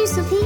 disappear